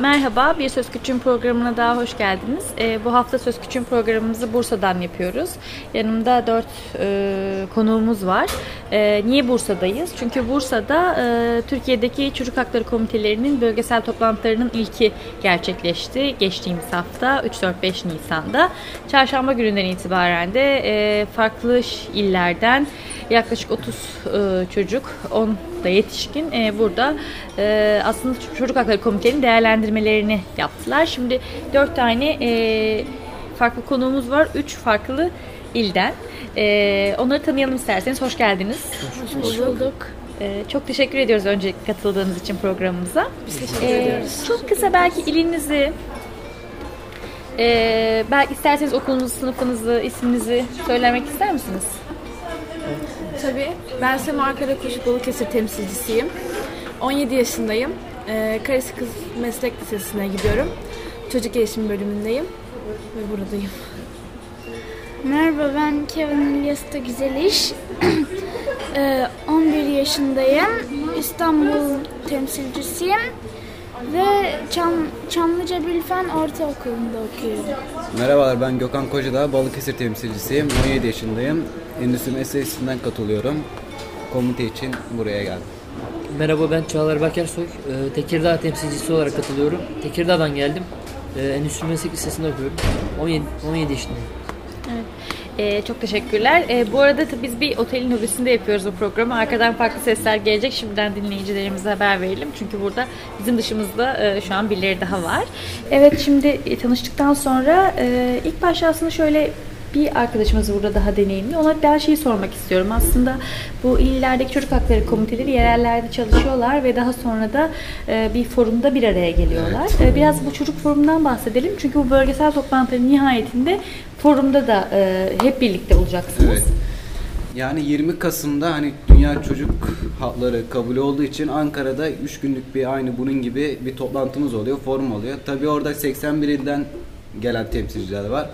Merhaba, Bir Söz Küçüğün programına daha hoş geldiniz. E, bu hafta Söz Küçüğün programımızı Bursa'dan yapıyoruz. Yanımda dört e, konuğumuz var. E, niye Bursa'dayız? Çünkü Bursa'da e, Türkiye'deki çocuk hakları komitelerinin bölgesel toplantılarının ilki gerçekleşti. Geçtiğimiz hafta 3-4-5 Nisan'da. Çarşamba gününden itibaren de e, farklı illerden yaklaşık 30 e, çocuk, 10 da yetişkin e, burada e, aslında çocuk hakları komitenin değerlendirmelerini yaptılar. Şimdi 4 tane e, farklı konuğumuz var. 3 farklı ilden. E, onları tanıyalım isterseniz. Hoş geldiniz. Hoş bulduk. E, çok teşekkür ediyoruz öncelikle katıldığınız için programımıza. Biz teşekkür e, ediyoruz. Çok kısa belki ilinizi, e, belki isterseniz okulunuzu, sınıfınızı, isminizi söylemek ister misiniz? Tabii. Ben Sema Karakuş Balıkesir temsilcisiyim. 17 yaşındayım. Ee, Karası Kız Meslek Lisesi'ne gidiyorum. Çocuk gelişim bölümündeyim ve buradayım. Merhaba ben Kevin İlyas da Güzeliş. ee, 11 yaşındayım. İstanbul temsilcisiyim. Ve Çam, Çamlıca Bilfen Ortaokulu'nda okuyorum. Merhabalar ben Gökhan Kocadağ, Balıkesir temsilcisiyim. 17 yaşındayım. Endüstri Meslekisi'nden katılıyorum. Komite için buraya geldim. Merhaba ben Çağlar Bakersoy. Ee, Tekirdağ temsilcisi olarak katılıyorum. Tekirdağ'dan geldim. Ee, Endüstri Meslek Lisesi'nde okuyorum. 17, 17 yaşındayım. Evet. Ee, çok teşekkürler. Ee, bu arada biz bir otelin lobisinde yapıyoruz bu programı. Arkadan farklı sesler gelecek. Şimdiden dinleyicilerimize haber verelim. Çünkü burada bizim dışımızda e, şu an birileri daha var. Evet şimdi e, tanıştıktan sonra e, ilk başta aslında şöyle bir arkadaşımız burada daha deneyimli. Ona ben şeyi sormak istiyorum. Aslında bu illerdeki çocuk hakları komiteleri yerellerde çalışıyorlar ve daha sonra da e, bir forumda bir araya geliyorlar. Evet. E, biraz bu çocuk forumundan bahsedelim. Çünkü bu bölgesel toplantıların nihayetinde forumda da e, hep birlikte olacaksınız. Evet. Yani 20 Kasım'da hani Dünya Çocuk Hakları kabul olduğu için Ankara'da 3 günlük bir aynı bunun gibi bir toplantımız oluyor, forum oluyor. Tabii orada 81 ilden gelen temsilciler var.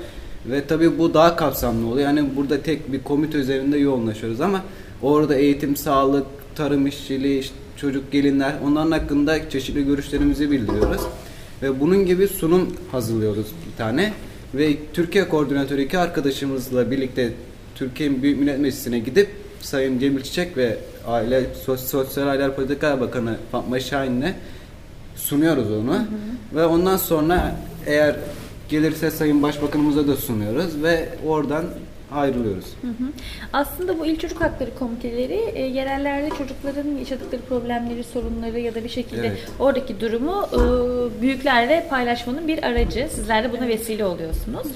Ve tabii bu daha kapsamlı oluyor. Yani burada tek bir komite üzerinde yoğunlaşıyoruz ama orada eğitim, sağlık, tarım işçiliği, çocuk gelinler onların hakkında çeşitli görüşlerimizi bildiriyoruz. Ve bunun gibi sunum hazırlıyoruz bir tane. Ve Türkiye koordinatörü iki arkadaşımızla birlikte Türkiye Büyük Millet Meclisi'ne gidip Sayın Cemil Çiçek ve Aile Sosyal Aileler Politika Bakanı Fatma Şahin'le sunuyoruz onu. Hı hı. Ve ondan sonra eğer Gelirse Sayın Başbakanımıza da sunuyoruz ve oradan ayrılıyoruz. Hı hı. Aslında bu il çocuk hakları komiteleri e, yerellerde çocukların yaşadıkları problemleri, sorunları ya da bir şekilde evet. oradaki durumu e, büyüklerle paylaşmanın bir aracı. Sizler de buna vesile oluyorsunuz.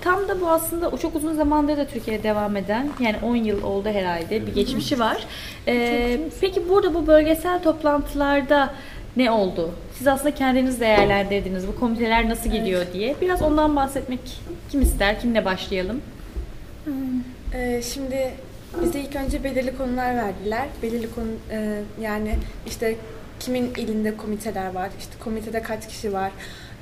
Tam da bu aslında o çok uzun zamandır da Türkiye'de devam eden yani 10 yıl oldu herhalde bir geçmişi var. Ee, peki burada bu bölgesel toplantılarda ne oldu? Siz aslında kendiniz değerlendirdiniz. Bu komiteler nasıl gidiyor evet. diye. Biraz ondan bahsetmek kim ister? Kimle başlayalım? Ee, şimdi bize ilk önce belirli konular verdiler. Belirli konu e, yani işte kimin ilinde komiteler var, işte komitede kaç kişi var,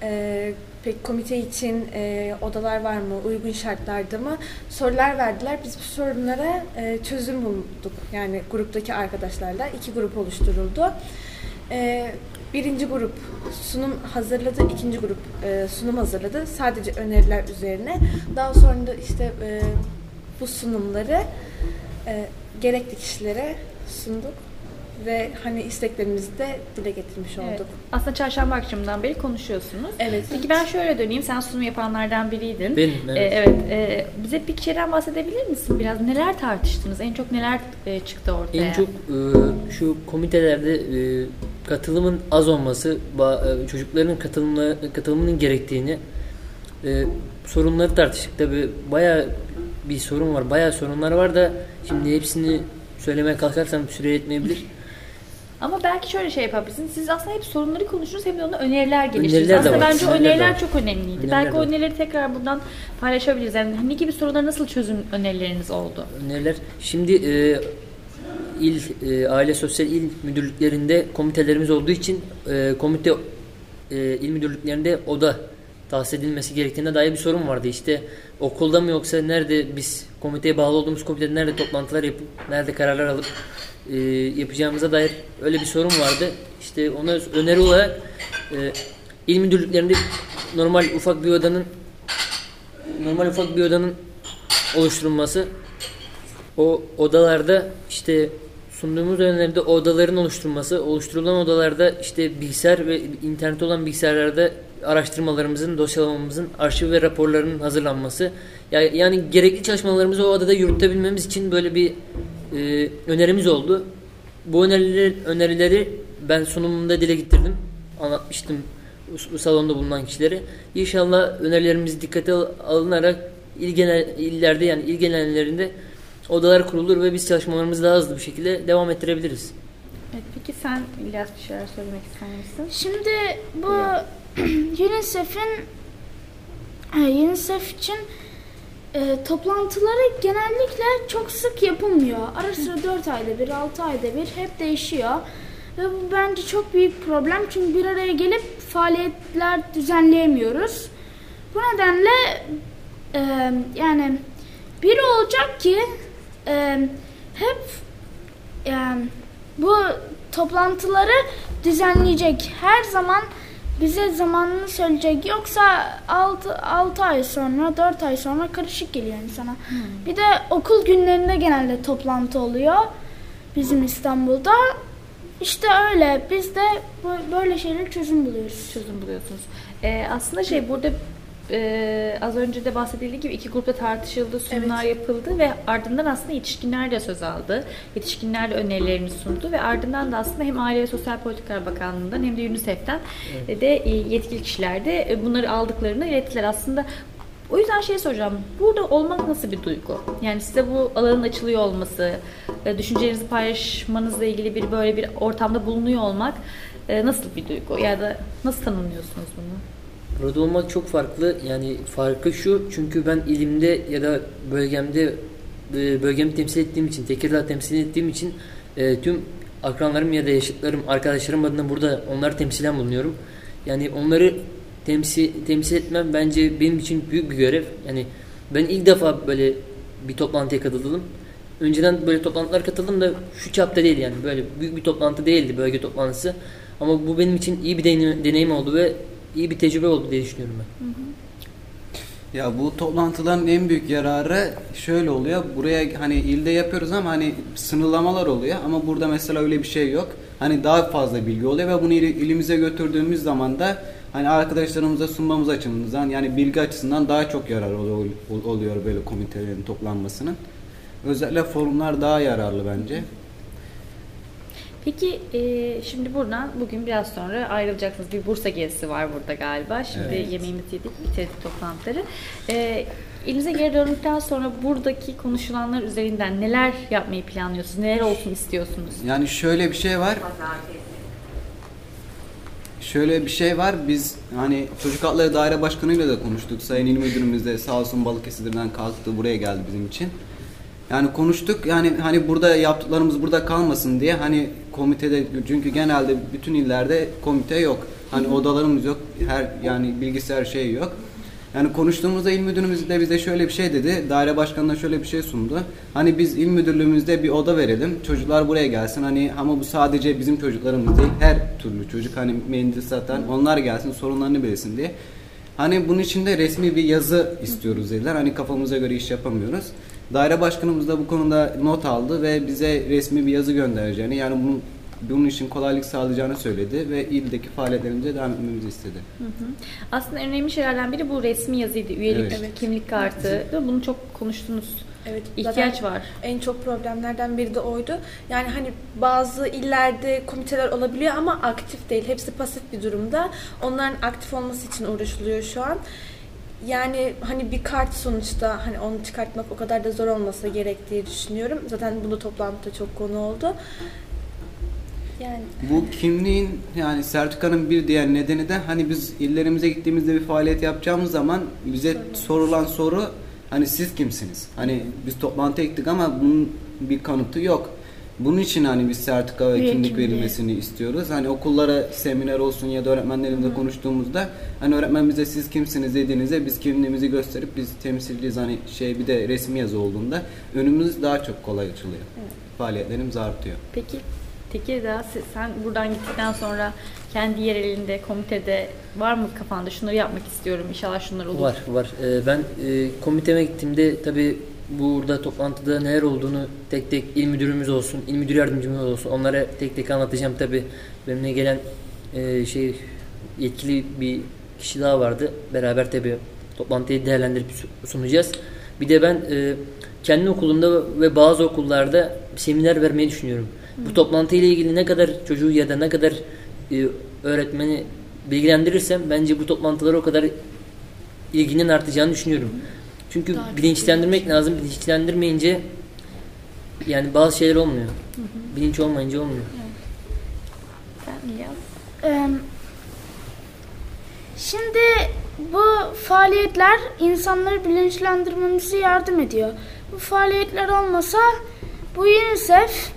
e, peki komite için e, odalar var mı, uygun şartlarda mı sorular verdiler. Biz bu sorunlara e, çözüm bulduk. Yani gruptaki arkadaşlarla iki grup oluşturuldu. E, birinci grup sunum hazırladı, ikinci grup e, sunum hazırladı. Sadece öneriler üzerine. Daha sonra da işte e, bu sunumları e, gerekli kişilere sunduk ve hani isteklerimizi de dile getirmiş olduk. Evet. Aslında çarşamba akşamından beri konuşuyorsunuz. Evet. Peki ben şöyle döneyim. Sen sunum yapanlardan biriydin. Benim, evet. Ee, evet. E, bize bir şeyden bahsedebilir misin biraz? Neler tartıştınız? En çok neler e, çıktı ortaya? En çok e, şu komitelerde e, katılımın az olması, e, çocukların katılımla, katılımının gerektiğini e, sorunları tartıştık. Tabi baya bir sorun var. Baya sorunlar var da şimdi hepsini söylemeye kalkarsam süre yetmeyebilir. Ama belki şöyle şey yapabilirsiniz. Siz aslında hep sorunları konuşuruz hem de ona öneriler geliştirirsiniz. Aslında bence öneriler, öneriler çok önemliydi. Öneriler belki o önerileri tekrar buradan paylaşabiliriz. Yani ne gibi sorunlara nasıl çözüm önerileriniz oldu? Öneriler. Şimdi e, il e, aile sosyal il müdürlüklerinde komitelerimiz olduğu için e, komite e, il müdürlüklerinde oda tahsis edilmesi gerektiğine dair bir sorun vardı. İşte okulda mı yoksa nerede biz komiteye bağlı olduğumuz komitede nerede toplantılar yapıp nerede kararlar alıp e, yapacağımıza dair öyle bir sorun vardı. İşte ona öneri olarak e, il müdürlüklerinde normal ufak bir odanın normal ufak bir odanın oluşturulması o odalarda işte sunduğumuz önerilerde odaların oluşturulması, oluşturulan odalarda işte bilgisayar ve internet olan bilgisayarlarda araştırmalarımızın, dosyalamamızın, arşiv ve raporlarının hazırlanması. Yani, yani gerekli çalışmalarımızı o odada yürütebilmemiz için böyle bir e, önerimiz oldu. Bu önerileri, önerileri ben sunumumda dile getirdim. Anlatmıştım bu salonda bulunan kişilere. İnşallah önerilerimiz dikkate alınarak ilgilenen illerde yani ilgilenenlerinde odalar kurulur ve biz çalışmalarımızı daha hızlı bir şekilde devam ettirebiliriz. Evet, peki sen İlyas bir şeyler söylemek ister misin? Şimdi bu UNICEF'in e, UNICEF için e, toplantıları genellikle çok sık yapılmıyor. Ara sıra 4 ayda bir, 6 ayda bir hep değişiyor. Ve bu bence çok büyük problem çünkü bir araya gelip faaliyetler düzenleyemiyoruz. Bu nedenle e, yani biri olacak ki e, hep yani bu toplantıları düzenleyecek. Her zaman bize zamanını söyleyecek. Yoksa 6, 6 ay sonra, 4 ay sonra karışık geliyor insana. Hmm. Bir de okul günlerinde genelde toplantı oluyor. Bizim İstanbul'da. İşte öyle. Biz de böyle şeyler çözüm buluyoruz. Çözüm buluyorsunuz. Ee, aslında şey burada e, az önce de bahsedildiği gibi iki grupta tartışıldı, sunumlar evet. yapıldı ve ardından aslında yetişkinler de söz aldı. Yetişkinler de önerilerini sundu ve ardından da aslında hem Aile ve Sosyal Politikalar Bakanlığı'ndan hem de UNICEF'ten evet. de e, yetkili kişiler de e, bunları aldıklarını ilettiler. Aslında o yüzden şey soracağım. Burada olmak nasıl bir duygu? Yani size bu alanın açılıyor olması, e, düşüncelerinizi paylaşmanızla ilgili bir böyle bir ortamda bulunuyor olmak nasıl bir duygu? Ya da nasıl tanımlıyorsunuz bunu? Burada olmak çok farklı. Yani farkı şu çünkü ben ilimde ya da bölgemde e, bölgemi temsil ettiğim için, Tekirdağ temsil ettiğim için e, tüm akranlarım ya da yaşıtlarım, arkadaşlarım adına burada onları temsilen bulunuyorum. Yani onları temsil, temsil etmem bence benim için büyük bir görev. Yani ben ilk defa böyle bir toplantıya katıldım. Önceden böyle toplantılar katıldım da şu çapta değil yani. Böyle büyük bir toplantı değildi bölge toplantısı. Ama bu benim için iyi bir deneyim, deneyim oldu ve iyi bir tecrübe oldu diye düşünüyorum ben. Hı hı. Ya bu toplantıların en büyük yararı şöyle oluyor. Buraya hani ilde yapıyoruz ama hani sınırlamalar oluyor ama burada mesela öyle bir şey yok. Hani daha fazla bilgi oluyor ve bunu ilimize götürdüğümüz zaman da hani arkadaşlarımıza sunmamız açımızdan yani bilgi açısından daha çok yarar oluyor, oluyor böyle komitelerin toplanmasının. Özellikle forumlar daha yararlı bence. Peki e, şimdi buradan bugün biraz sonra ayrılacaksınız. Bir Bursa gezisi var burada galiba. Şimdi evet. yemeğimizi yedik, bitirdik toplantıları. E, elinize geri döndükten sonra buradaki konuşulanlar üzerinden neler yapmayı planlıyorsunuz? Neler olsun istiyorsunuz? Yani şöyle bir şey var. Şöyle bir şey var. Biz hani Çocuk Hakları Daire Başkanı'yla da konuştuk. Sayın İl Müdürümüz de sağ olsun Balıkesir'den kalktı buraya geldi bizim için. Yani konuştuk yani hani burada yaptıklarımız burada kalmasın diye hani komitede çünkü genelde bütün illerde komite yok. Hani odalarımız yok. Her yani bilgisayar şey yok. Yani konuştuğumuzda il müdürümüz de bize şöyle bir şey dedi. Daire başkanına şöyle bir şey sundu. Hani biz il müdürlüğümüzde bir oda verelim. Çocuklar buraya gelsin. Hani ama bu sadece bizim çocuklarımız değil. Her türlü çocuk hani mendil satan onlar gelsin sorunlarını bilsin diye. Hani bunun için de resmi bir yazı istiyoruz dediler. Hani kafamıza göre iş yapamıyoruz. Daire başkanımız da bu konuda not aldı ve bize resmi bir yazı göndereceğini yani bunun bunun için kolaylık sağlayacağını söyledi ve ildeki faaliyetlerimize devam etmemizi istedi. Hı hı. Aslında önemli şeylerden biri bu resmi yazıydı. Üyelik, evet. kimlik kartı. Bunu çok konuştunuz. Evet. İhtiyaç var. En çok problemlerden biri de oydu. Yani hani bazı illerde komiteler olabiliyor ama aktif değil. Hepsi pasif bir durumda. Onların aktif olması için uğraşılıyor şu an. Yani hani bir kart sonuçta hani onu çıkartmak o kadar da zor olmasa gerek diye düşünüyorum. Zaten bunu toplantıda çok konu oldu. Yani. Bu kimliğin yani sertifikanın bir diğer nedeni de hani biz illerimize gittiğimizde bir faaliyet yapacağımız zaman bize sorulan soru hani siz kimsiniz? Hani biz toplantıya gittik ama bunun bir kanıtı yok. Bunun için hani biz sertifika ve kimlik verilmesini istiyoruz. Hani okullara seminer olsun ya da öğretmenlerimizle konuştuğumuzda hani öğretmen bize siz kimsiniz dediğinizde biz kimliğimizi gösterip biz temsilciyiz hani şey bir de resmi yazı olduğunda önümüz daha çok kolay açılıyor. Evet. Faaliyetlerimiz artıyor. Peki Tekirdağ sen buradan gittikten sonra kendi yerelinde, komitede var mı kafanda şunları yapmak istiyorum inşallah şunlar olur. Var var. Ee, ben e, komiteme gittiğimde tabi burada toplantıda neler olduğunu tek tek il müdürümüz olsun, il müdür yardımcımız olsun onlara tek tek anlatacağım tabi. Benimle gelen e, şey yetkili bir kişi daha vardı. Beraber tabi toplantıyı değerlendirip su- sunacağız. Bir de ben e, kendi okulumda ve bazı okullarda seminer vermeyi düşünüyorum. Bu toplantıyla ilgili ne kadar çocuğu ya da ne kadar e, öğretmeni bilgilendirirsem bence bu toplantılara o kadar ilginin artacağını düşünüyorum. Çünkü Daha bilinçlendirmek lazım. Bilinçlendirmeyince yani bazı şeyler olmuyor. Bilinç olmayınca olmuyor. Ee, Şimdi bu faaliyetler insanları bilinçlendirmemize yardım ediyor. Bu faaliyetler olmasa bu UNICEF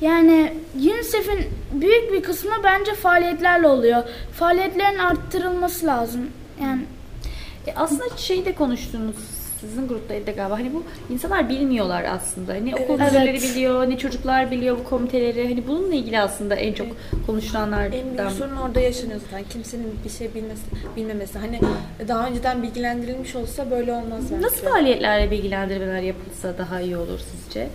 yani UNICEF'in büyük bir kısmı bence faaliyetlerle oluyor. Faaliyetlerin arttırılması lazım. Yani E aslında şeyi de konuştunuz sizin gruptaydı galiba. Hani bu insanlar bilmiyorlar aslında. Ne okul Evet. müdürleri biliyor, ne çocuklar biliyor bu komiteleri. Hani bununla ilgili aslında en çok konuşulanlardan. En büyük sorun orada yaşanıyor zaten. Kimsenin bir şey bilmesi, bilmemesi. Hani daha önceden bilgilendirilmiş olsa böyle olmaz bence. Nasıl faaliyetlerle bilgilendirmeler yapılsa daha iyi olur sizce?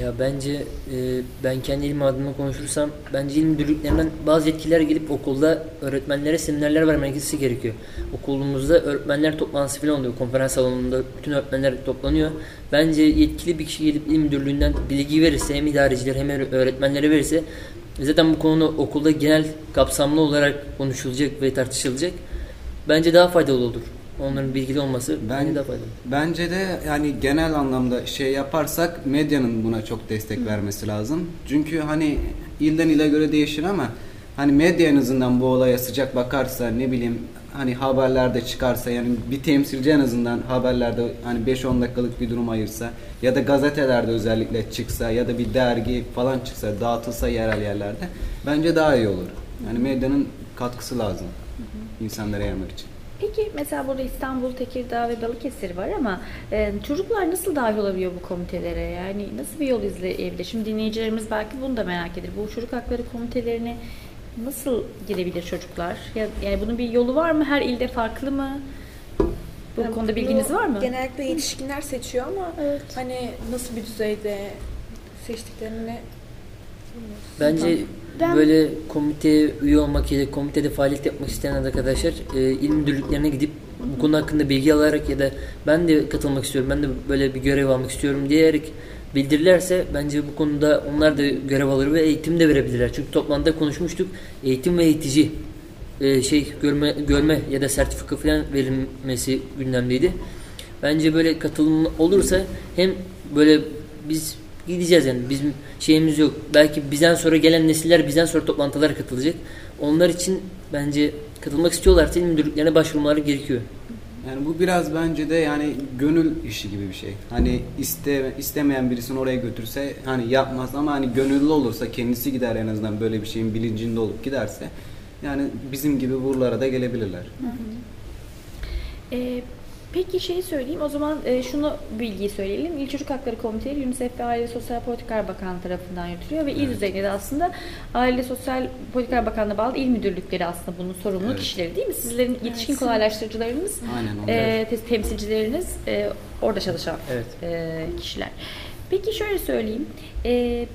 Ya bence e, ben kendi ilim adına konuşursam bence il müdürlüklerinden bazı yetkiler gelip okulda öğretmenlere seminerler vermesi gerekiyor. Okulumuzda öğretmenler toplantısı falan oluyor. Konferans salonunda bütün öğretmenler toplanıyor. Bence yetkili bir kişi gelip il müdürlüğünden bilgi verirse hem idareciler hem öğretmenlere verirse zaten bu konu okulda genel kapsamlı olarak konuşulacak ve tartışılacak. Bence daha faydalı olur. Onların bilgili olması Ben- bence daha faydalı. Bence de yani genel anlamda şey yaparsak medyanın buna çok destek vermesi lazım. Çünkü hani ilden ile göre değişir ama hani medya en azından bu olaya sıcak bakarsa ne bileyim hani haberlerde çıkarsa yani bir temsilci en azından haberlerde hani 5-10 dakikalık bir durum ayırsa ya da gazetelerde özellikle çıksa ya da bir dergi falan çıksa dağıtılsa yerel yerlerde bence daha iyi olur. Yani medyanın katkısı lazım insanlara yaymak için. Peki mesela burada İstanbul, Tekirdağ ve Balıkesir var ama e, çocuklar nasıl dahil olabiliyor bu komitelere? Yani nasıl bir yol izleyebilir? Şimdi dinleyicilerimiz belki bunu da merak eder. Bu çocuk hakları komitelerine nasıl girebilir çocuklar? Ya, yani bunun bir yolu var mı? Her ilde farklı mı? Bu Yani konuda bilginiz var mı? Genellikle yetişkinler seçiyor ama Evet. hani nasıl bir düzeyde seçtiklerini Bence Ben- böyle komiteye üye olmak ya da komitede faaliyet yapmak isteyen arkadaşlar e, il müdürlüklerine gidip bu konu hakkında bilgi alarak ya da ben de katılmak istiyorum, ben de böyle bir görev almak istiyorum diyerek bildirirlerse bence bu konuda onlar da görev alır ve eğitim de verebilirler. Çünkü toplantıda konuşmuştuk. Eğitim ve eğitici e, şey görme görme ya da sertifika falan verilmesi gündemdeydi. Bence böyle katılım olursa hem böyle biz gideceğiz yani bizim şeyimiz yok. Belki bizden sonra gelen nesiller bizden sonra toplantılara katılacak. Onlar için bence katılmak istiyorlarsa il müdürlüklerine başvurmaları gerekiyor. Yani bu biraz bence de yani gönül işi gibi bir şey. Hani iste, istemeyen birisini oraya götürse hani yapmaz ama hani gönüllü olursa kendisi gider en azından böyle bir şeyin bilincinde olup giderse yani bizim gibi buralara da gelebilirler. Ee, peki şeyi söyleyeyim o zaman e, şunu bilgiyi söyleyelim. İl Çocuk Hakları Komiteleri UNICEF ve Aile Sosyal Politikalar Bakanlığı tarafından yürütülüyor ve il düzeyinde de aslında Aile Sosyal Politikalar Bakanlığı bağlı il müdürlükleri aslında bunun sorumlu Evet. kişileri değil mi? Sizlerin yetişkin kolaylaştırıcılarınız, Aynen e, te- temsilcileriniz e, orada çalışan Evet. e, kişiler. Peki şöyle söyleyeyim. E,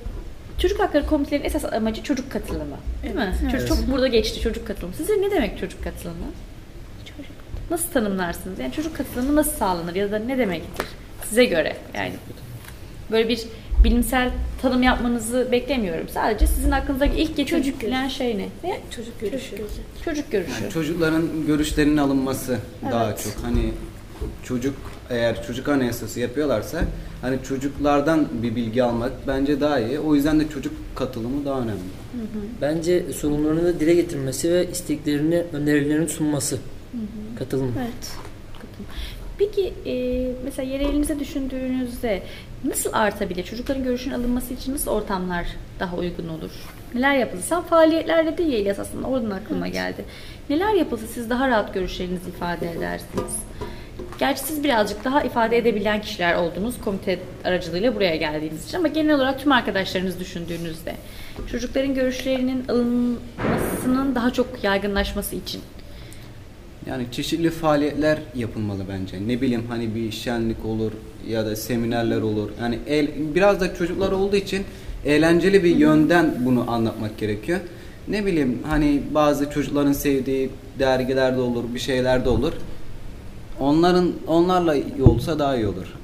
Çocuk Hakları Komitelerinin esas amacı çocuk katılımı. Değil mi? Çocuk, Evet. Çok burada geçti çocuk katılımı. Size ne demek çocuk katılımı? Çocuk. Nasıl tanımlarsınız? Yani çocuk katılımı nasıl sağlanır ya da ne demektir size göre? Yani böyle bir bilimsel tanım yapmanızı beklemiyorum. Sadece sizin aklınıza ilk geçen Çocuk gelen şey ne? ne? çocuk görüşü. Çocuk görüşü. Yani çocukların görüşlerinin alınması daha Evet. çok hani çocuk eğer çocuk anayasası yapıyorlarsa hani çocuklardan bir bilgi almak bence daha iyi. O yüzden de çocuk katılımı daha önemli. Bence sorunlarını dile getirmesi ve isteklerini, önerilerini sunması. Katılım. evet. Peki e, mesela yerelinize düşündüğünüzde nasıl artabilir? Çocukların görüşünün alınması için nasıl ortamlar daha uygun olur? Neler yapılsa Sen faaliyetlerle değil İlyas aslında oradan aklıma geldi. Neler yapılsa siz daha rahat görüşlerinizi ifade edersiniz? Gerçi siz birazcık daha ifade edebilen kişiler oldunuz komite aracılığıyla buraya geldiğiniz için ama genel olarak tüm arkadaşlarınız düşündüğünüzde çocukların görüşlerinin alınmasının daha çok yaygınlaşması için Yani çeşitli faaliyetler yapılmalı bence. Ne bileyim hani bir şenlik olur ya da seminerler olur. Yani el, biraz da çocuklar olduğu için eğlenceli bir yönden bunu anlatmak gerekiyor. Ne bileyim hani bazı çocukların sevdiği dergiler de olur, bir şeyler de olur. Onların onlarla olsa daha iyi olur.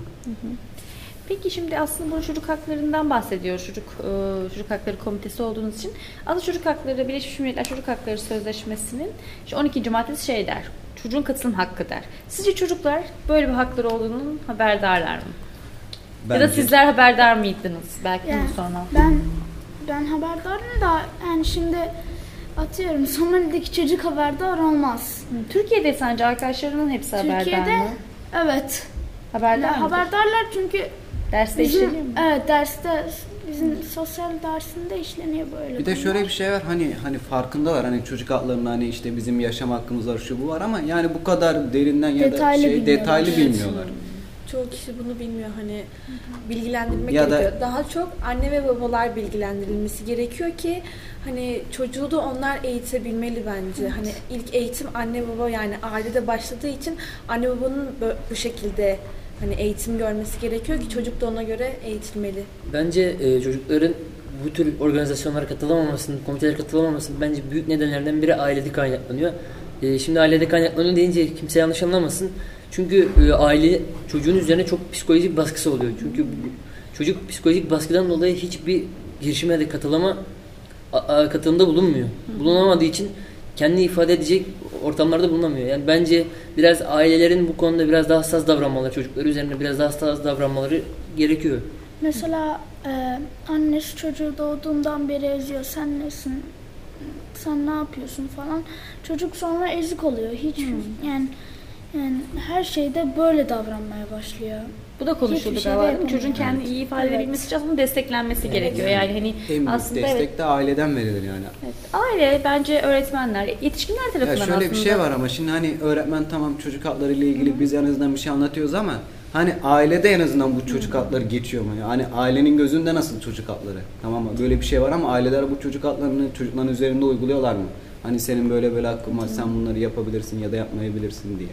Peki şimdi aslında bunu çocuk haklarından bahsediyoruz. Çocuk e, çocuk hakları komitesi olduğunuz için. Aslında çocuk hakları Birleşmiş Milletler Çocuk Hakları Sözleşmesi'nin işte 12. maddesi şey der. Çocuğun katılım hakkı der. Sizce çocuklar böyle bir hakları olduğunun haberdarlar mı? Ya da Bence. sizler haberdar mıydınız? Belki Yani sonra. ben ben haberdarım da yani şimdi atıyorum Somali'deki çocuk haberdar olmaz. Hı, Türkiye'de sence arkadaşlarının hepsi haberdar Türkiye'de mı? evet. Haberdar mı? haberdarlar çünkü Derste bizim, işleniyor mu? evet derste bizim sosyal dersinde işleniyor böyle. Bir de şöyle konular. bir şey var hani hani farkındalar hani çocuk haklarında hani işte bizim yaşam hakkımız var şu bu var ama yani bu kadar derinden ya Detaylı da şey bilmiyorlar. detaylı Evet. bilmiyorlar. Çoğu kişi bunu bilmiyor hani bilgilendirmek Ya da- gerekiyor. Daha çok anne ve babalar bilgilendirilmesi gerekiyor ki hani çocuğu da onlar eğitebilmeli bence. Hani ilk eğitim anne baba yani ailede başladığı için anne babanın bu şekilde hani eğitim görmesi gerekiyor ki çocuk da ona göre eğitilmeli. Bence e, çocukların bu tür organizasyonlara katılamamasının, komitelere katılamamasının bence büyük nedenlerden biri ailede kaynaklanıyor. E, şimdi ailede kaynaklanıyor deyince kimse yanlış anlamasın. Çünkü e, aile çocuğun üzerine çok psikolojik baskısı oluyor. Çünkü çocuk psikolojik baskıdan dolayı hiçbir girişime de katılama a- a- katılımda bulunmuyor. Bulunamadığı için kendini ifade edecek ortamlarda bulunamıyor. Yani bence biraz ailelerin bu konuda biraz daha hassas davranmaları, çocukları üzerine biraz daha hassas davranmaları gerekiyor. Mesela e, annesi çocuğu doğduğundan beri eziyor. Sen nesin? Sen ne yapıyorsun falan. Çocuk sonra ezik oluyor. Hiç yani yani her şeyde böyle davranmaya başlıyor. Bu da konuşuldu şey galiba. de değil mi? Çocuğun kendini iyi ifade Evet. edebilmesi için aslında desteklenmesi gerekiyor. Yani hani En aslında destek evet, de aileden verilir yani. evet, aile bence öğretmenler, yetişkinler Ya tarafından şöyle aslında. bir şey var ama şimdi hani öğretmen tamam çocuk hakları ile ilgili biz en azından bir şey anlatıyoruz ama hani ailede en azından bu çocuk hakları geçiyor mu? Yani ailenin gözünde nasıl çocuk hakları? Tamam mı? Böyle bir şey var ama aileler bu çocuk haklarını çocukların üzerinde uyguluyorlar mı? Hani senin böyle böyle hakkın var sen bunları yapabilirsin ya da yapmayabilirsin diye.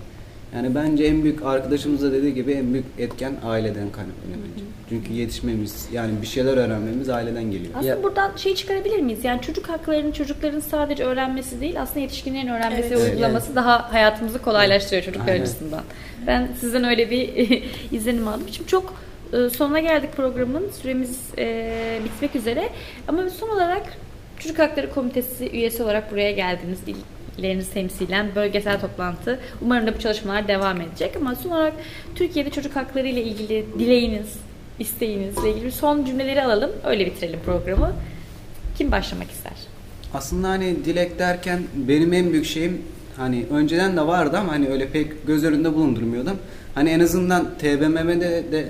Yani bence en büyük arkadaşımız da dediği gibi en büyük etken aileden kaynaklanıyor bence. Çünkü yetişmemiz yani bir şeyler öğrenmemiz aileden geliyor. Aslında Ya- buradan şey çıkarabilir miyiz? Yani çocuk haklarının çocukların sadece öğrenmesi değil, aslında yetişkinlerin öğrenmesi Evet. ve uygulaması daha hayatımızı kolaylaştırıyor çocuklar Aynen. açısından. Ben sizden öyle bir izlenim aldım. Şimdi çok e, sonuna geldik programın. Süremiz e, bitmek üzere. Ama son olarak Çocuk Hakları Komitesi üyesi olarak buraya geldiniz. İllerinizi temsilen bölgesel toplantı. Umarım da bu çalışmalar devam edecek. Ama son olarak Türkiye'de çocuk hakları ile ilgili dileğiniz, isteğinizle ilgili son cümleleri alalım. Öyle bitirelim programı. Kim başlamak ister? Aslında hani dilek derken benim en büyük şeyim hani önceden de vardı ama hani öyle pek göz önünde bulundurmuyordum. Hani en azından TBMM'de de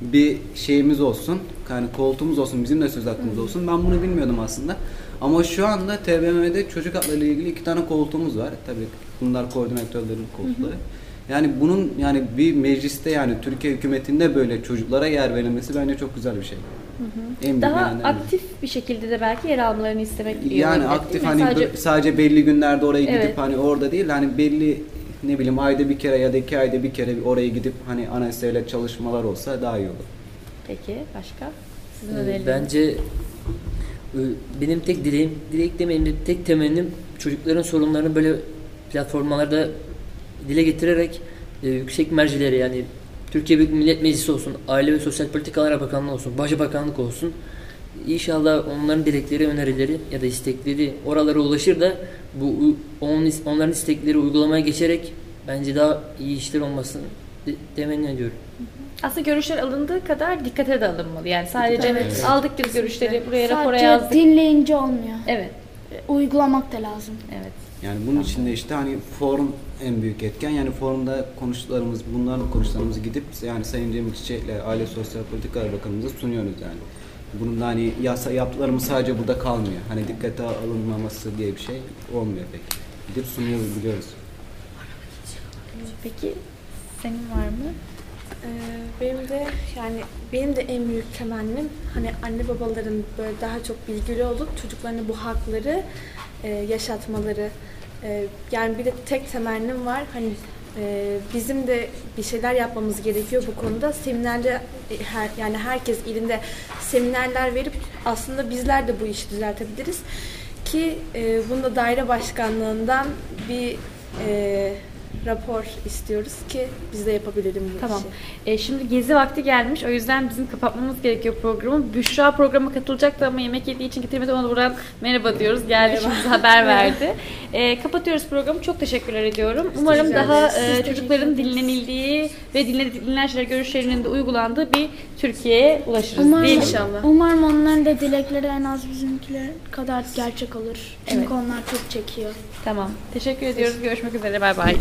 bir şeyimiz olsun. Yani koltuğumuz olsun, bizim de söz hakkımız olsun. Ben bunu bilmiyordum aslında. Ama şu anda TBMM'de çocuk hakları ile ilgili iki tane koltuğumuz var. Tabii bunlar koordinatörlerin koltukları. Yani bunun yani bir mecliste yani Türkiye hükümetinde böyle çocuklara yer verilmesi bence çok güzel bir şey. En büyük Daha biri. aktif bir şekilde de belki yer almalarını istemek Yani aktif hani Sadece sadece, sadece belli günlerde oraya gidip Evet. hani orada değil hani belli ne bileyim ayda bir kere ya da iki ayda bir kere oraya gidip hani anayasayla çalışmalar olsa daha iyi olur. Peki başka? Sizin Ee, önerileriniz? Bence e, benim tek dileğim, dilek demeyeyim de tek temennim çocukların sorunlarını böyle platformlarda dile getirerek e, yüksek mercilere yani Türkiye Büyük Millet Meclisi olsun, Aile ve Sosyal Politikalar Bakanlığı olsun, Başbakanlık olsun. İnşallah onların dilekleri, önerileri ya da istekleri oralara ulaşır da bu onların istekleri uygulamaya geçerek bence daha iyi işler olmasını temenni ediyorum. Aslında görüşler alındığı kadar dikkate de alınmalı. Yani sadece Evet. aldık biz görüşleri buraya rapora Sadece yazdık. dinleyince olmuyor. Evet. Uygulamak da lazım. Evet. Yani bunun içinde işte hani forum en büyük etken. Yani forumda konuştuklarımız, bunların konuştuklarımızı gidip yani Sayın Cemil Çiçek'le Aile Sosyal Politikalar Bakanımıza sunuyoruz yani. Bunun da hani yasa yaptıklarımız sadece burada kalmıyor. Hani dikkate alınmaması diye bir şey olmuyor pek. Gidip sunuyoruz biliyoruz. Peki Senin var mı? Ee, benim de yani benim de en büyük temennim hani anne babaların böyle daha çok bilgili olup çocuklarına bu hakları e, yaşatmaları. E, yani bir de tek temennim var hani e, bizim de bir şeyler yapmamız gerekiyor bu konuda. Seminerler e, her, yani herkes ilinde seminerler verip aslında bizler de bu işi düzeltebiliriz ki e, bunda daire başkanlığından bir e, rapor istiyoruz ki biz de yapabilelim bu Tamam. işi. E, şimdi gezi vakti gelmiş. O yüzden bizim kapatmamız gerekiyor programı. Büşra programa katılacaktı ama yemek yediği için getirmedi. Ona buradan merhaba diyoruz. Geldi şimdi bize haber verdi. E, kapatıyoruz programı. Çok teşekkürler ediyorum. Umarım teşekkür daha e, Biz çocukların dinlenildiği ve dinlenilen şeyler görüşlerinin de uygulandığı bir Türkiye'ye ulaşırız. Umarım? İnşallah. umarım onların da dilekleri en az bizimkiler kadar gerçek olur. Çünkü Evet. onlar çok çekiyor. Tamam. Teşekkür ediyoruz. Görüşmek üzere. Bay bay.